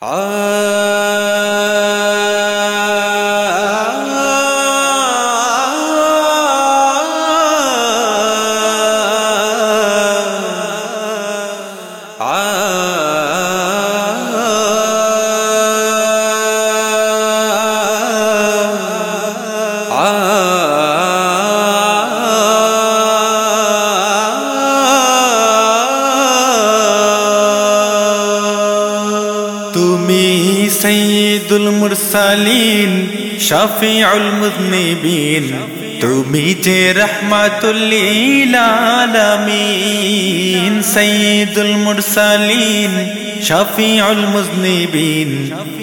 Ah. তুমি সঈদুল মুরসালিন শাফিউল মুজনিবিন তুমি যে রহমাতুল্লিল আলামিন সঈদুল মুরসালিন শাফিউল মুজনিবিন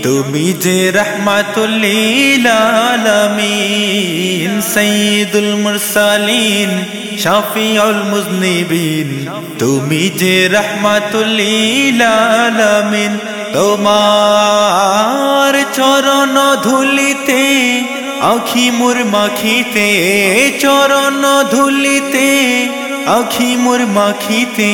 তুমি যে রহমাতুল্লিল আলামিন সঈদুল মুরসালিন শাফিউল মুজনিবিন তুমি যে রহমাতুল্লিল আলামিন তোমার চরণ ধুলিতে আখি মুর মাখিতে চরণ ধুলিতে আখি মুর মাখিতে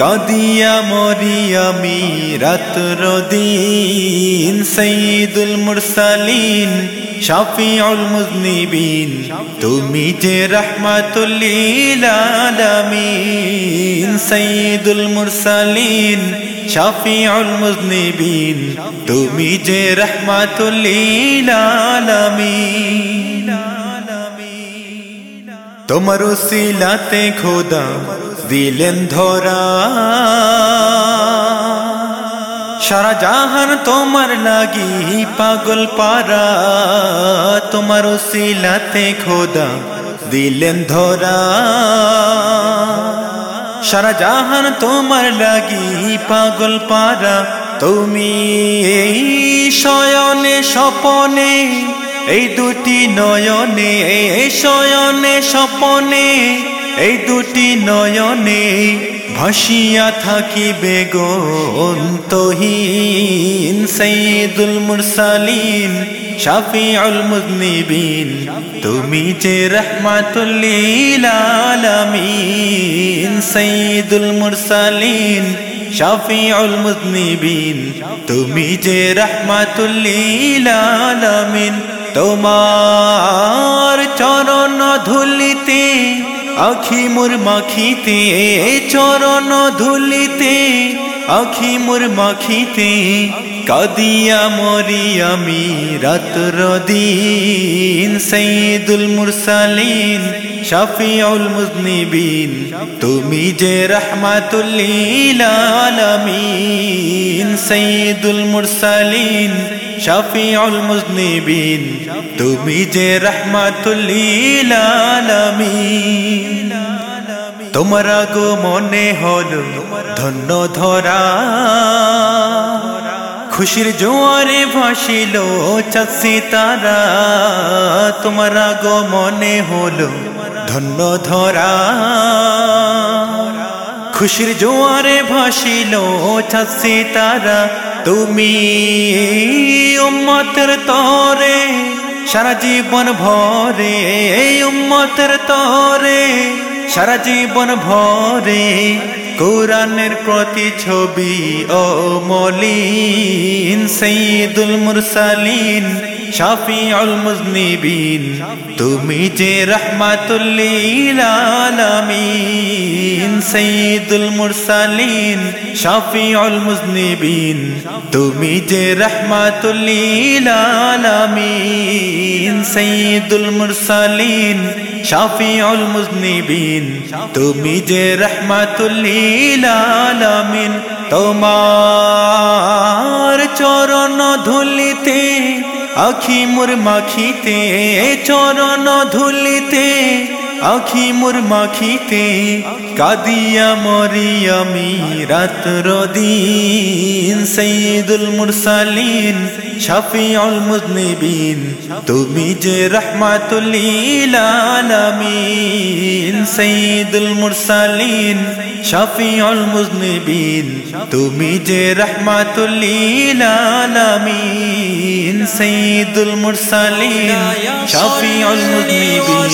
কাদিয়া মরিয়ামি রাত্র দিন, সঈদুল মুরসালিন, শাফিউল মুজনিবিন, তুমি যে রহমাতুল্লিল আলামিন, সঈদুল মুরসালিন, শাফিউল মুজনিবিন, তুমি যে রহমাতুল্লিল আলামিন তোমার সিলাতে খোদা দিলেন ধরা। সারা জাহান তোমার লাগি পাগল পারা। তোমার সিলাতে খোদা দিলেন ধরা। সারা জাহান তোমার লাগি পাগল পারা। তুমি এই শয়নে স্বপনে, এই দুটি নয়নে, এই শয়নে স্বপনে এই দুটি নয়নে ভাসিয়া থাকিবে গো অন্তহীন। সঈদুল মুরসালিন, শাফিউল মুজনিবিন তুমি যে রহমাতুল্লিল আলামিন। সঈদুল মুরসালিন, শাফিউল মুজনিবিন তুমি যে রহমাতুল্লিল আলামিন। তোমার চরণ ধুলিতে আখি মুর মাখিতে, চরণ ধুলিতে, আখি মুর মাখিতে, কাদিয়া মরিয়ামি রাত্র দিন। সঈদুল মুরসালিন, শাফিউল মুজনিবিন, তুমি যে রহমাতুল্লিল আলামিন। সঈদুল মুরসালিন শাফিউল মুজনিবিন, তুমি যে রহমাতুল্লিল তোমরা গো মনে হল ধন্য ধরা। খুশির জোয়ারে ভাসিল চাষি তারা তোমরা গো মনে হল ধন্য ধরা। খুশির জোয়ারে ভাসিল চাষি তারা তুমি উম্মতের তরে, সারা জীবন ভরে উম্মতের তরে, সারা জীবন ভরে, কোরআনের প্রতি ছবি ও মলিন সঈদুল মুরসালিন, শাফিউল মুজনিবিন, তুমি যে রহমাতুল্লিল আলামিন সঈদুল মুরসালিন, শাফিউল মুজনিবিন, তুমি যে রহমাতুল্লিল আলামিন সঈদুল মুরসালিন, শাফিউল মুজনিবিন, তুমি যে রহমাতুল্লিল আলামিন, তোমার চরণ ধুলিতে, আখি মুর মাখিতে চরণ ধুলিতে আখি মুর মাখিতে কাদিয়া মরিয়ামি রাত্র দিন সঈদুল মুরসালিন, শাফিউল মুজনিবিন, তুমি যে রহমাতুল্লিল আলামিন সঈদুল মুরসালিন, শাফিউল মুজনিবিন, তুমি যে রহমাতুল্লিল আলামিন সঈদুল মুরসালিন, শাফিউল মুজনিবিন,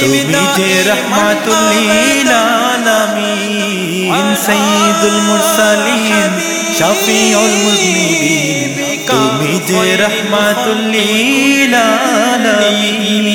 তুমি যে রহমাতুল্লিল আলামিন সঈদুল মুরসালিন শাফিউল মুজনিবিন তুমি যে রহমাতুল লিল আলামিন